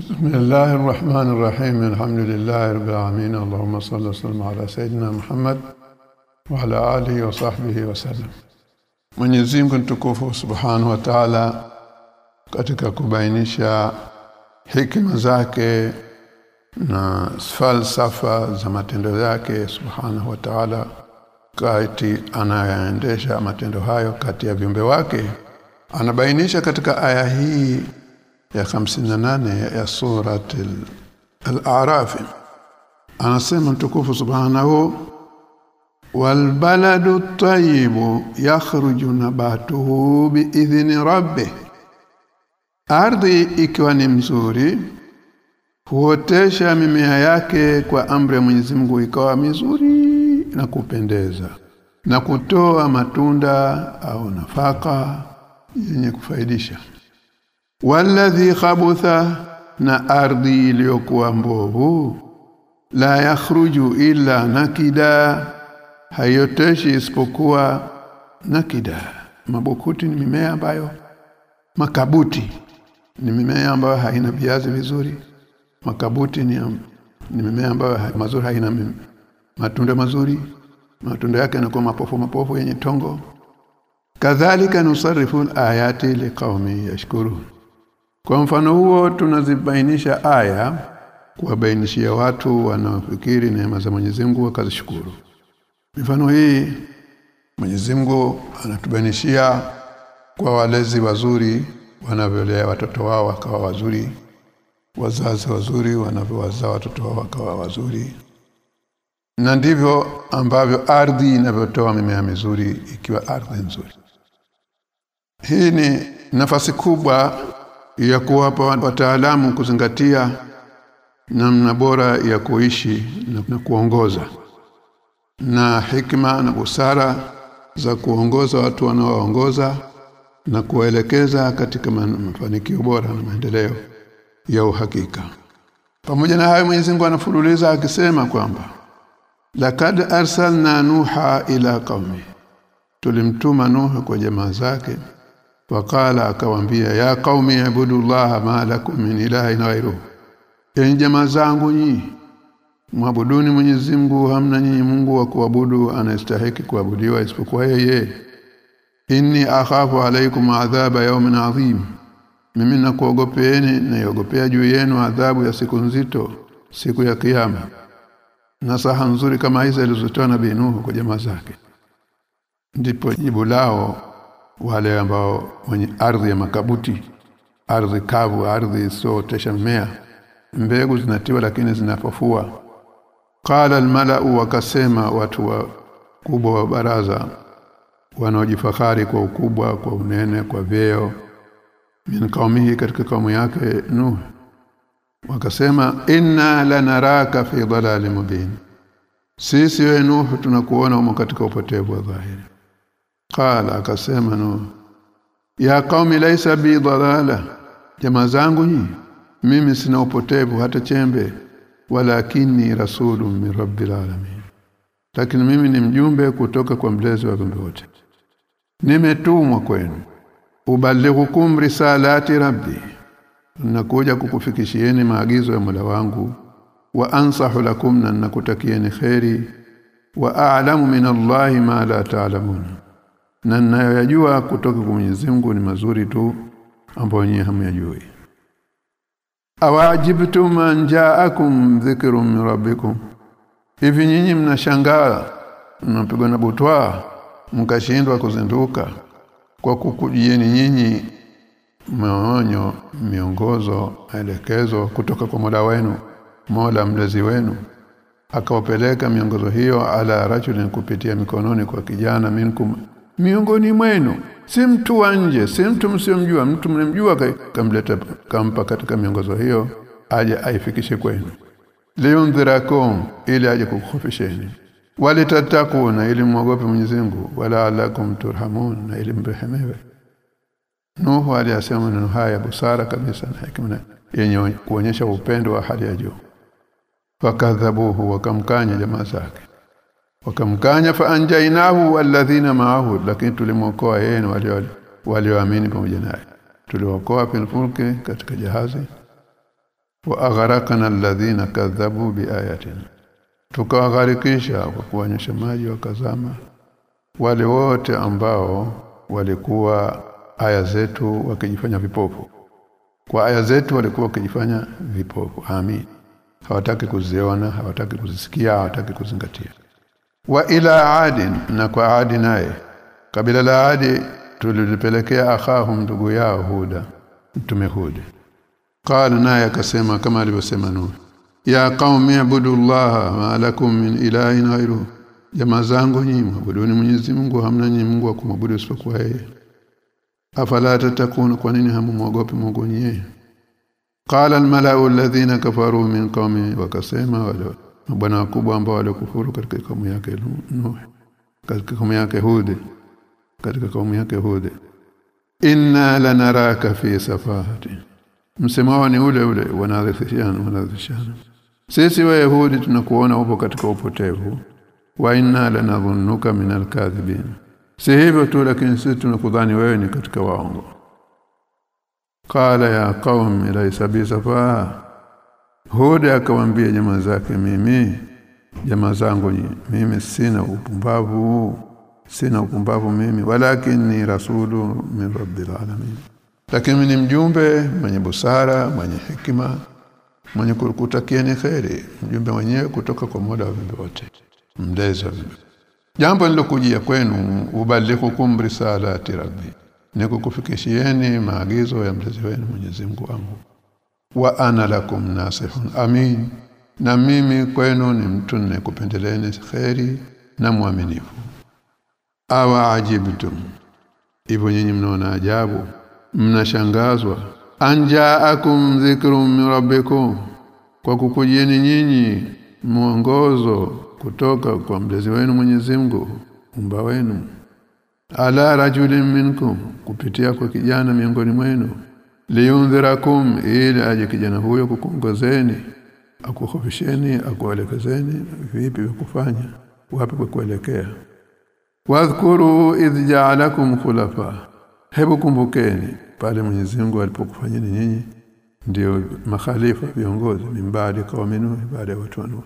بسم الله الرحمن الرحيم الحمد لله رب العالمين اللهم صل وسلم على سيدنا محمد وعلى آله وصحبه وسلم Mwenyezi Mungu mtukufu Subhanahu wa Ta'ala katika kubainisha hikima zake na falsafa za matendo yake Subhanahu wa Ta'ala kati anayaendesha matendo hayo kati ya viumbe wake anabainisha katika aya hii ya 58 ya surat al-A'raf. Anasema mtukufu subhanahu walbaladu tayyibu yakhruju nabatuhu biidhni rabbih. Ardhi ikiwa ni mzuri huotesha mimea yake kwa amri ya Mwenyezi Mungu ikawa mizuri na kupendeza na kutoa matunda au nafaka yenye kufaidisha walladhi khabutha na ardhi iliyokuwa mbovu la yakhruju illa nakida hayoteshi isipokuwa nakida. Mabukuti ni mimea ambayo makabuti ni mimea ambayo haina viazi vizuri. Makabuti ni, ni mimea ambayo mazuri haina matunda mazuri. Matunda yake yanakuwa mapofu mapofu yenye tongo. Kadhalika nusarifu ayati liqaumi yashkurun kwa mfano huo tunazibainisha aya kuwabainishia watu wanaofikiri neema za Mwenyezi Mungu wakazishukuru. Mifano hii Mwenyezi Mungu anatubainishia kwa walezi wazuri wanavyolea watoto wao wakawa wazuri wazazi wazuri wanavyowazaa watoto wao wakawa wazuri. Na ndivyo ambavyo ardhi inavyotoa mimea mizuri ikiwa ardhi nzuri. Hii ni nafasi kubwa ya kuwapa wataalamu kuzingatia namna bora ya kuishi na, kuongoza. Na hikma na busara za kuongoza watu wanaoongoza na kuwaelekeza katika mafanikio bora na maendeleo ya uhakika. Pamoja na hayo Mwenyezi Mungu anafululiza akisema kwamba lakad arsalna nuha ila qaumi tulimtuma nuha kwa jamaa zake wakala akawambia ya qaumi ibudullaha ma lakum min ilahin ghayruhu. Enyi jamaa zangu nyinyi mwabuduni Mwenyezi Mungu hamna nyinyi Mungu wa kuabudu anastahiki kuabudiwa isipokuwa yeye. Inni akhafu alaykum adhaba yawmin adhim. Mimi nakuogopeeni naogopea juu yenu adhabu ya siku nzito siku ya kiyama nasaha nzuri kama hizo alizotoa nabii Nuhu kwa jamaa zake. Ndipo jibu lao wale ambao wenye ardhi ya makabuti ardhi kavu ardhi isiyootesha mmea mbegu zinatiwa lakini zinapofua qala almalau wakasema watu wa kubwa wa baraza wanaojifahari kwa ukubwa kwa unene kwa vyeo. Min kaumihi katika kaumu yake Nuh. Wakasema inna lanaraka fi dalali mubin. Sisi we Nuh tunakuona umo katika upotevu wa dhahiri qala akasema no ya qaumi laysa bi dalala jamaa zangu nyinyi mimi sina upotevu hata chembe walakini rasulun min rabbil alamin. Lakini mimi ni mjumbe kutoka kwa mlezi wa viumbe wote. Nimetumwa kwenu ubalighukum risalati rabbi nakuja kukufikishieni maagizo ya Mola wangu. Wa ansahu lakum na nakutakieni khairi wa a'lamu min Allahi ma la ta'lamun na ninayoyajua kutoka kwa Mwenyezi Mungu ni mazuri tu ambayo nyinyi hamyajui. Awajibtum an ja'akum dhikrun min rabbikum. Hivi nyinyi mnashangaa mnapigwa na butwa mkashindwa kuzinduka. Kwa kukujieni nyinyi maonyo miongozo maelekezo kutoka kwa Mola wenu Mola mlezi wenu. Akawapeleka miongozo hiyo ala rajulin kupitia mikononi kwa kijana minkum miongoni mwenu. Si mtu wa nje si mtu msiomjua mtu mnemjua kamleta kampa katika miongozo hiyo aje aifikishe kwenu. Liyundhirakum ili aje kukukhofisheni walitatakuna ili mwogope Mwenyezi Mungu. Wala alakum turhamun na ili mrehemewe. Nuhu aliyasema maneno haya busara kabisa na hekima yenye kuonyesha upendo wa hali ya juu. Fakadhabuhu wakamkanya jamaa zake wakamkanya fa anjainahu walladhina ma'ahu lakini tulimwokoa yeye na wale walioamini pamoja naye. Tuliwaokoa pinfulke katika jahazi. Wa agharaqna alladhina kadhabu biayatina tukawagharikisha kwa kuwanyesha maji wakazama. Wale wote ambao walikuwa aya zetu wakijifanya vipofu. Kwa aya zetu walikuwa wakijifanya vipofu. Amin. Hawataki kuziona hawataki kuzisikia hawataki kuzingatia wa ila adin na kwa adi naye. Kabila la adi tulilipelekea akhahum ndugu yao huda mtume huda. Qala naye akasema kama alivyosema nuh ya qaumi ibudullaha ma lakum min ilahin ghayruhu. Jamaa zangu nyinyi mwabuduni Mwenyezi Mungu hamna nyinyi Mungu wa kumwabudu isipokuwa yeye. Afala tatakunu kwa nini hamumwogopi Mungu nyinyi? Qala almalau alladhina kafaru min qaumi wakasema wale mabwana wakubwa ambao walikufuru katika kaumu yake Nuh katika kaumu yake Hud katika kaumu yake Hud inna lanaraka fi safahati msemao ni ule ule wanadhishana wanadhishana sisi wa Yahudi tunakuona upo katika upotevu. Wa inna lanadhunnuka minal kadhibin. Si hivyo tu lakini sisi tunakudhani wewe ni katika waongo. Qala ya qaum laysa bi safa huda akamwambia jamaa zake mimi jamaa zangu mimi sina upumbavu sina upumbavu mimi walakin ni rasulu min rabbil alamin. Lakini ni mjumbe mwenye busara mwenye hikima mwenye kutakieni kheri mjumbe mwenyewe kutoka kwa moda wa viumbe wote mdeza jambo nilokujia kwenu ubaliku risalati rabbi nikukufikishieni maagizo ya mlezi wenu Mwenyezi Mungu wangu wa ana lakum nasihun amin. Na mimi kwenu ni mtu nikupendeleeni kheri na mwaminifu. Awa ajibtum hivyo nyinyi mnaona ajabu mnashangazwa. Anjaakum dhikrum min rabbikum. Kwa kukujieni nyinyi mwongozo kutoka kwa mlezi wenu Mwenyezi Mungu umba wenu. Ala rajulin minkum kupitia kwa kijana miongoni mwenu liyundhirakum ili aje kijana huyo kukuongozeni akukhofisheni akuelekezeni vipi kufanya wapi kuelekea. Wadhkuru idh ja'alakum khulafa hebu kumbukeni pale Mwenyezi Mungu alipokufanyeni nyinyi ndio makhalifa viongozi mimbadi kwa minuhi baada ya watu wa Nuh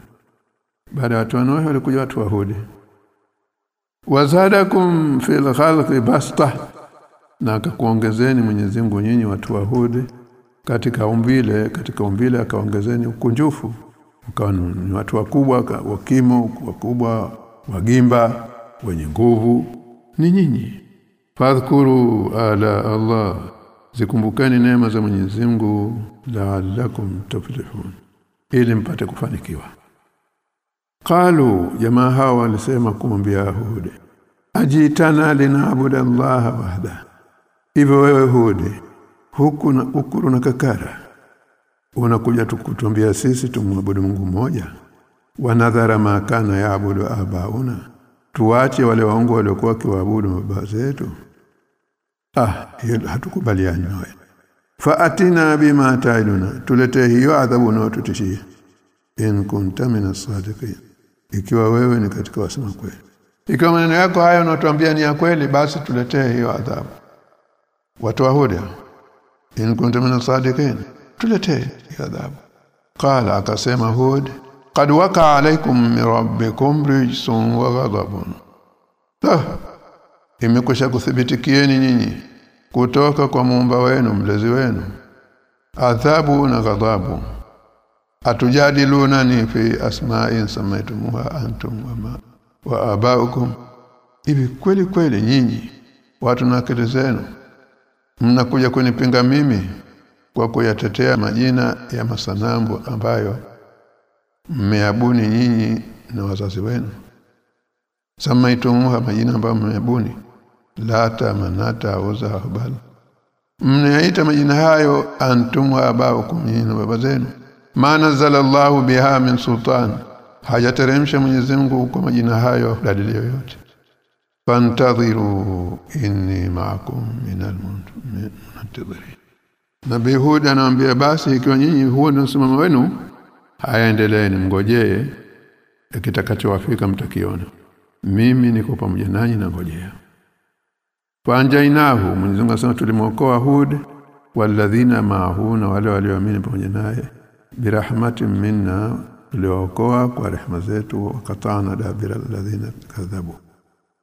baada ya watu wa Nuh walikuja watu wa Hudi. Wazadakum fil khalqi basta na akakuongezeni Mwenyezi Mungu nyinyi watu wa Hudi katika umbile katika umbile akaongezeni ukunjufu. Mkawa ni watu wakubwa wakimo wakubwa wagimba wenye nguvu. Ni nyinyi. Fadhkuru ala Allah. Zikumbukeni neema za Mwenyezi Mungu la'allakum tuflihun. Ili mpate kufanikiwa. Qalu jamaa hawa walisema kumwambia Hud ajitana linaabudu Allah wahda hivyo wewe Hudi huku na ukuru na kakara unakuja tukutumbia sisi tumwabudu Mungu mmoja? Wanadhara makana yaabudu abauna tuache wale waongo waliokuwa kiwaabudu baba zetu? Ah hatukubaliani nawe. Faatina bima taiduna tuletee hiyo adhabu unayotutishia in kunta min ikiwa wewe ni katika wasema kweli. Ikiwa maneno yako haya unatuambia ni ya kweli basi tuletee hiyo adhabu watu wa huda in kuntum min as-sadiqin tuletee adhab qala akasema hud qad waka alaykum min rabbikum rijsun wa ghadabun. Ah imekwisha kuthibitikieni nyinyi kutoka kwa muumba wenu mlezi wenu. Adhabu na ghadhabu. Atujadilunani fi asma'in samaitumuha antum wama wa abaukum. Hivi kweli kweli nyinyi watu na zenu mnakuja kunipinga mimi kwa kuyatetea majina ya masanambu ambayo mmeabuni nyinyi na wazazi wenu. Samaitumuha majina ambayo mmeabuni. Lata manata uza habal mnayaita majina hayo antumwa abaukum na baba zenu. Maana nazala Allahu biha min sultan. Hajateremsha Mwenyezi Mungu kwa majina hayo dalili yoyote fantadhiru inni ma'akum minal muntadhirin Nabii Hud anawaambia basi ikiwa nyinyi huo ni msimamo wenu hayaendeleeni mngojee. Kitakachowafika mtakiona. Mimi niko pamoja nanyi na ngojea. Fanjainahu Mwenyezi Mungu asema tulimwokoa Hud walladhina ma'ahu na wale walioamini pamoja naye. Birahmatin minna tuliokoa kwa rehema zetu wakatana dabira alladhina kadhabu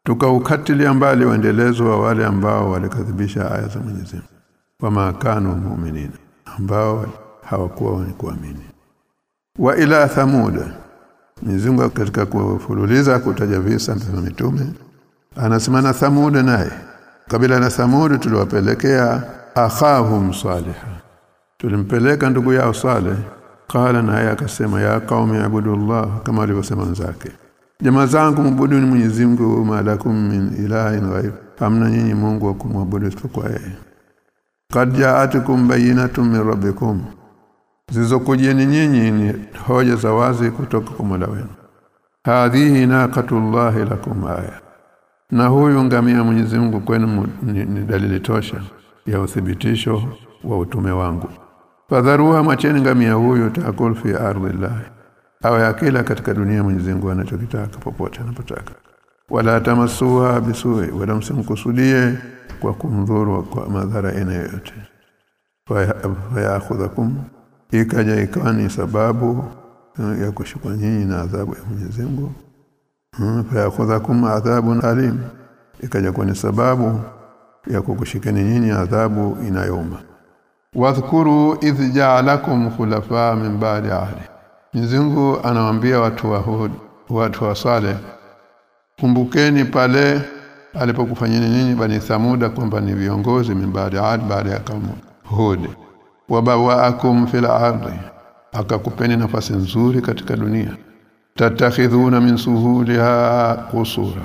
tukaukatilia mbali uendelezo wa wale ambao walikadhibisha aya za Mwenyezi Mungu. Wa muumini ambao hawakuwa wenye kuamini. Wa ila thamuda Mwenyezi katika kufululiza kutaja visa vya mitume. Anasema na thamud naye. Kabila la thamud tuliwapelekea akhahum saliha. Tulimpeleka ndugu yao saleh. Qala naye akasema ya qaumi abudullah kama alivyosema wenzake jamaa zangu mbuduni Mwenyezi Mungu malakum min ilahin ghaib. Hamna nyinyi Mungu wa kumwabudu isipokuwa yeye. Qad ja'atukum bayyinatun min rabbikum. Zizokujeni nyinyi ni hoja za wazi kutoka kwa Mola wenu. Hadhihi naqatullahi lakum aya. Na huyu ngamia Mwenyezi Mungu kwenu ni, ni dalili tosha ya uthibitisho wa utume wangu. Fadharuha macheni ngamia huyu taakul fi ardhillah au yakila katika dunia Mwenyezi Mungu anachokitaka popote anapotaka. Wala tamasua bisui wala msimkusudie kwa kumdhuru kwa madhara aina yoyote. Ikaja ikawa ni sababu ya kushukwa nyinyi na adhabu ya Mwenyezi Mungu. Fayakhudhukum adhabun alim ikaja kwa ni sababu ya kukushikeni nyinyi adhabu inayouma. Wadhkuru idh ja'alakum khulafa min ba'di ahli Mwenyezi Mungu anawaambia watu wa Hud watu wa Saleh kumbukeni pale alipokufanyeni nyinyi bani Samuda kwamba ni viongozi mbali ba'di baada ya kaumu Hud. Wabawaakum fil ardi akakupeni nafasi nzuri katika dunia. Tatakhidhuna min suhuliha kusura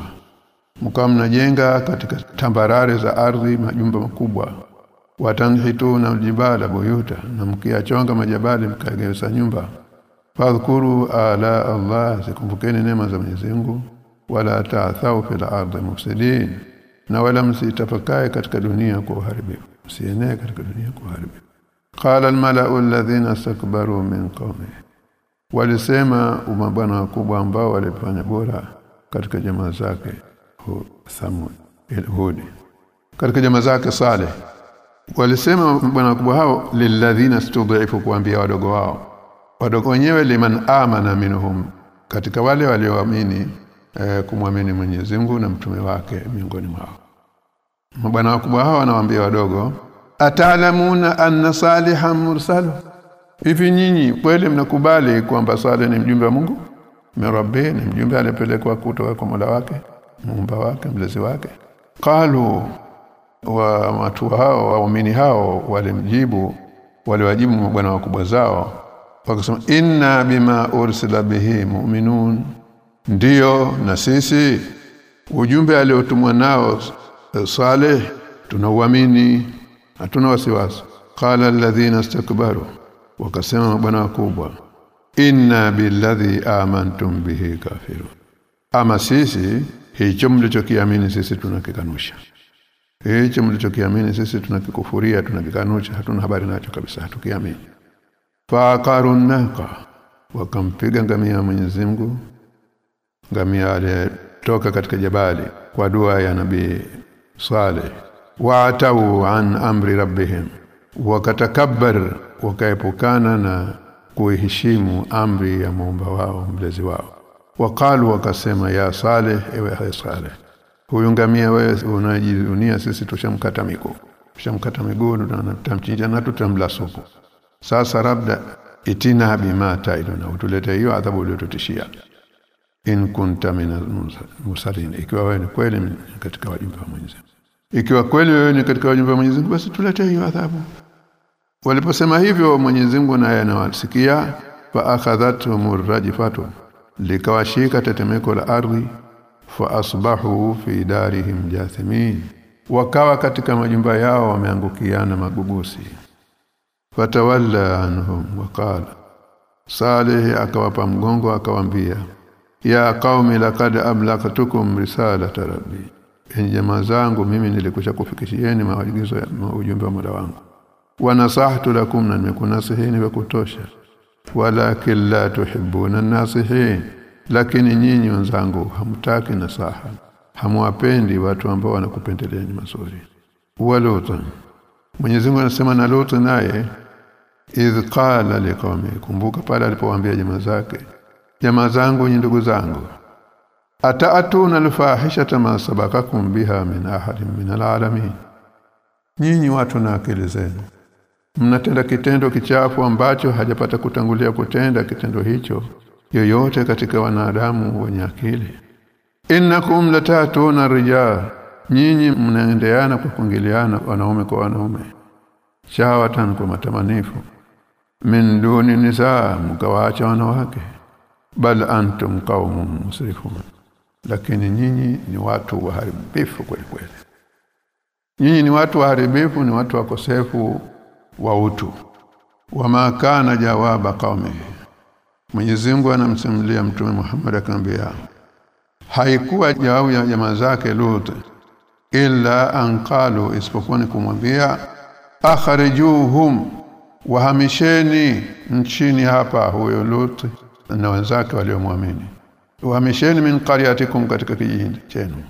mkawa mnajenga katika tambarare za ardhi majumba makubwa. Watanhituna jibala buyuta na mkiachonga majabali mkageuza nyumba fadhkuru ala Allah zikumbukeni neema za Mwenyezi Mungu wala ta'thau fil ardi mufsidin na wala msitafakae katika dunia kwa uharibifu. Msienee katika dunia kwa uharibifu. Qala almala'u alladhina istakbaru min qaumi walisema umabwana wakubwa ambao walifanya bora katika jamaa zake Thamud Hud katika jamaa zake Saleh. Walisema bwana wakubwa hao lilladhina studifu kuambia wadogo wao wadogo wenyewe liman amana minhum katika wale walioamini eh, kumwamini Mwenyezi Mungu na mtume wake miongoni mwao. Mabwana wakubwa hao wanawaambia wadogo atalamuna anna salihan mursalu? Hivi nyinyi kweli mnakubali kwamba Saleh ni mjumbe wa Mungu? Mrabbi ni mjumbe aliyepelekwa kutoka kwa Mola wake muumba wake mlezi wake. Qalu wa watu hao waumini hao walimjibu waliwajibu mabwana wakubwa zao wakasema inna bima ursila bihi mu'minun. Ndiyo na sisi ujumbe aliotumwa nao Saleh tunauamini hatuna wasiwasi. Qala alladhina istakbaru wakasema bwana wakubwa inna billadhi amantum bihi kafiru ama sisi hicho mlichokiamini sisi tunakikanusha. Hicho mlichokiamini sisi tunakikufuria tunakikanusha hatuna habari nacho kabisa hatukiamini faqarun naqa wakampiga ngamia Mwenyezi Mungu. Ngamia aliyetoka katika jabali kwa dua ya nabii Saleh. Waatau an amri rabbihim. Wakatakabbar wakaepukana na kuheshimu amri ya muumba wao mlezi wao. Wakalu wakasema ya Saleh ewe hai Saleh huyu ngamia wewe unajidunia sisi tushamkata miguu tushamkata miguu na tutamchinja na tutamla supu sasa rabda itina bima taiduna utulete hiyo adhabu uliyotutishia. In kunta min musalin. Ikiwa wewe ni kweli katika wajumbe wa Mwenyezi ikiwa kweli wewe ni katika wajumbe wa Mwenyezi basi tulete hiyo adhabu. Waliposema hivyo Mwenyezi Mungu naye anawasikia fa akhadhatuhum rajfatu likawashika tetemeko la ardhi fa asbahu fi darihim jathimin. Wakawa katika majumba yao wameangukiana magugusi fatawalla anhum waqala salih akawapa mgongo akawambia ya qaumi laqad ablaqtukum risalata rabbi. Enyi jamaa zangu mimi nilikusha kufikishieni maagizo ya ujumbe wa Mola wangu. Wa nasahtu lakum na nimekunasihini vya kutosha. Walakin la tuhibbuna nasihin. Lakini nyinyi wenzangu hamtaki nasaha. Hamwapendi watu ambao wanakupendeleeni mazuri. Walutan Mwenyezi Mungu anasema na Lutu naye idh qala liqawmi kumbuka pale alipowaambia jamaa zake jamaa zangu ni ndugu zangu ataatuna alfahishata ma sabakakum biha min ahadin min alalamin? Nyinyi watu na akili zenu mnatenda kitendo kichafu ambacho hajapata kutangulia kutenda kitendo hicho yoyote katika wanadamu wenye akili. Innakum latatuna rijal nyinyi mnaendeana kwa kuingiliana wanaume kwa wanaume shawatan kwa matamanifu min duni nisaa mkawaacha wanawake bal antum qaumun musrifun. Lakini nyinyi ni watu waharibifu kweli kweli. Nyinyi ni watu waharibifu ni watu wakosefu wa utu. Wama kana jawaba qaumi Mwenyezi Mungu anamsimulia mtume Muhammad akamwambia haikuwa jawabu ya jamaa zake Lut illa anqalu isipokuwa ni kumwambia akhrijuhum wahamisheni nchini hapa huyo luti na wenzake waliomwamini. Wahamisheni min qaryatikum katika kijiji chenu.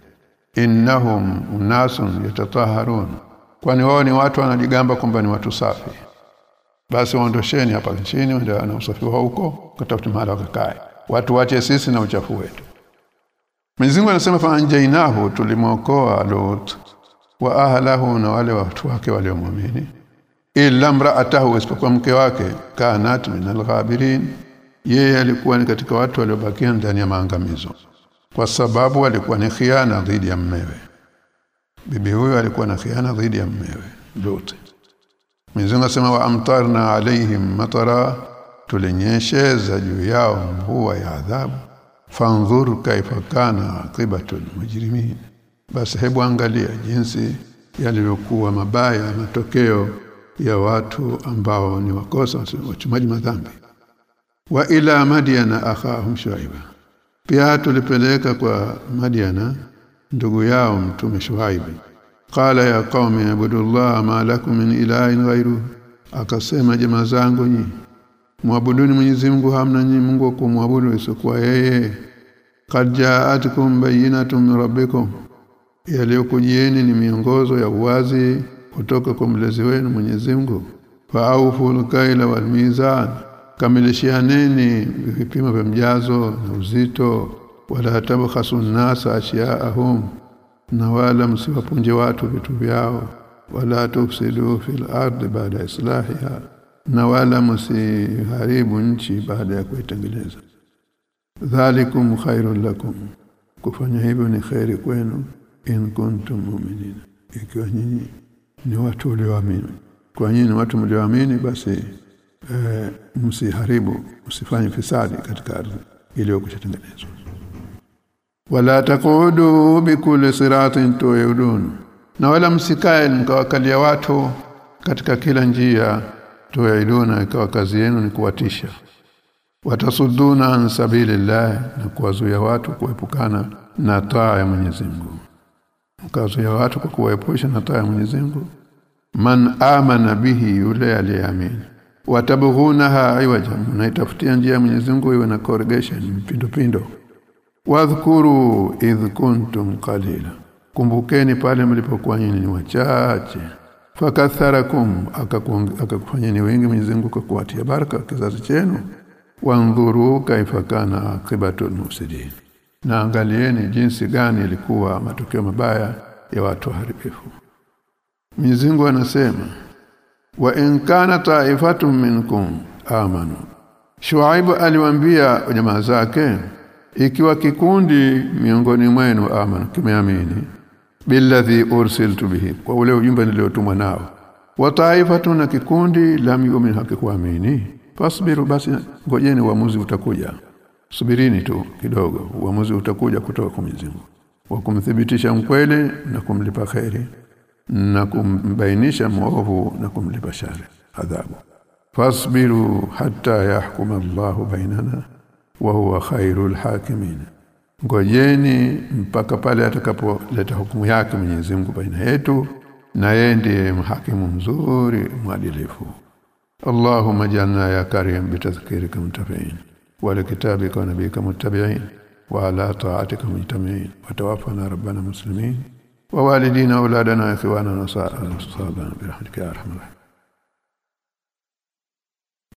Innahum unasun yatataharun kwani wao ni watu wanajigamba kwamba ni watu safi. Basi waondosheni hapa nchini ndio na usafi wao huko katafuta mahali wakakae. Watu wache sisi na uchafu wetu. Mwenyezi anasema fa anjainahu tulimwokoa Lut wa ahlahu na wale watu wake waliomwamini illa mraatahu isipokuwa mke wake kanat min alghabirin yeye alikuwa ni katika watu waliobakia ndani ya maangamizo kwa sababu alikuwa ni khiana dhidi ya mmewe. Bibi huyo alikuwa na khiana dhidi ya mmewe Lut Mwenyezi sema asema wa amtarna alaihim matara tulinyesheza juu yao mvua ya adhabu. Fanzur kaifa kana aqibatul mujrimin. Basi hebu angalia jinsi yalivyokuwa mabaya matokeo ya watu ambao ni wakosa wachumaji madhambi. Wa ila madiana akhahum shuaiba. Pia tulipeleka kwa madiana ndugu yao mtume shuaibi qala ya qaumi ibudullah ma lakum min ilahin ghairu akasema jamaa zangu nyi muabuduni Mwenyezi Mungu hamna nyi Mungu wa kumwabudu isipokuwa yeye. Qad ja'atkum bayyinatun rabbikum. Yaliyokujieni ni miongozo ya uwazi kutoka kwa mlezi wenu Mwenyezi Mungu. Fa'awful kaila wal mizan. Kamilishianeni vipimo vya mjazo na uzito. Wala tabkhasu nasa ashiyaahum na wala msiwapunje watu vitu vyao. Wala tufsidu fil ardi baada islahiha. Na wala msiharibu nchi baada ya kuitengeneza. Dhalikum khairul lakum. Kufanya hivyo ni khairi kwenu. In kuntum mu'minin. Ikiwa nyinyi ni watu walioamini kwa nyinyi watu mlioamini basi e, msiharibu msifanye fisadi katika ardhi iliyokushatengenezwa wala taqudu bikulli siratin tuyudun na wala msikae mkawakalia watu katika kila njia tuyuduna ikawa kazi yenu ni kuwatisha. Watasuduna an sabilillah na kuwazuia watu kuepukana na taa ya Mwenyezi Mungu mkazuia watu kwa kuwaepusha na taa ya Mwenyezi Mungu. Man amana bihi yule aliyeamini. Watabghunaha iwaja mnaitafutia njia ya Mwenyezi Mungu iwe na corrigation pindo pindo wadhkuru idh kuntum qalila. Kumbukeni pale mlipokuwa nyinyi ni wachache. Fakatharakum akakufanyeni wengi Mwenyezi Mungu kwa kuwatia baraka kizazi chenu. Wandhuru kaifa kana aqibatul mufsidin na angalieni jinsi gani ilikuwa matokeo mabaya ya watu haribifu mizingo anasema wa in kana ta'ifatun minkum amanu. Shuaibu aliwaambia jamaa zake ikiwa kikundi miongoni mwenu amanu kimeamini billadhi ursiltu bihi kwa ule ujumbe niliotumwa nao wa ta'ifatun kikundi lam yu'min hakikuamini fasbiru basi ngojeni uamuzi utakuja subirini tu kidogo. Uamuzi utakuja kutoka kwa Mwenyezi Mungu. Wa kumthibitisha mkweli na kumlipa khairi na kumbainisha mwovu na kumlipa shari adhabu. Fasbiru hatta yahkuma Allahu bainana wa huwa khairul hakimin. Ngojeni mpaka pale atakapoleta hukumu yake Mwenyezi Mungu baina yetu na yeye ndiye mhakimu mzuri mwadilifu. Allahumma janna ya karim bitadhkirika mtafain متبعين ولكتابك ونبيك متبعين وعلى طاعتك مجتمعين وتوفنا ربنا مسلمين ووالدينا اولادنا اخواننا وصاحبنا برحمتك يا أرحم الراحمين.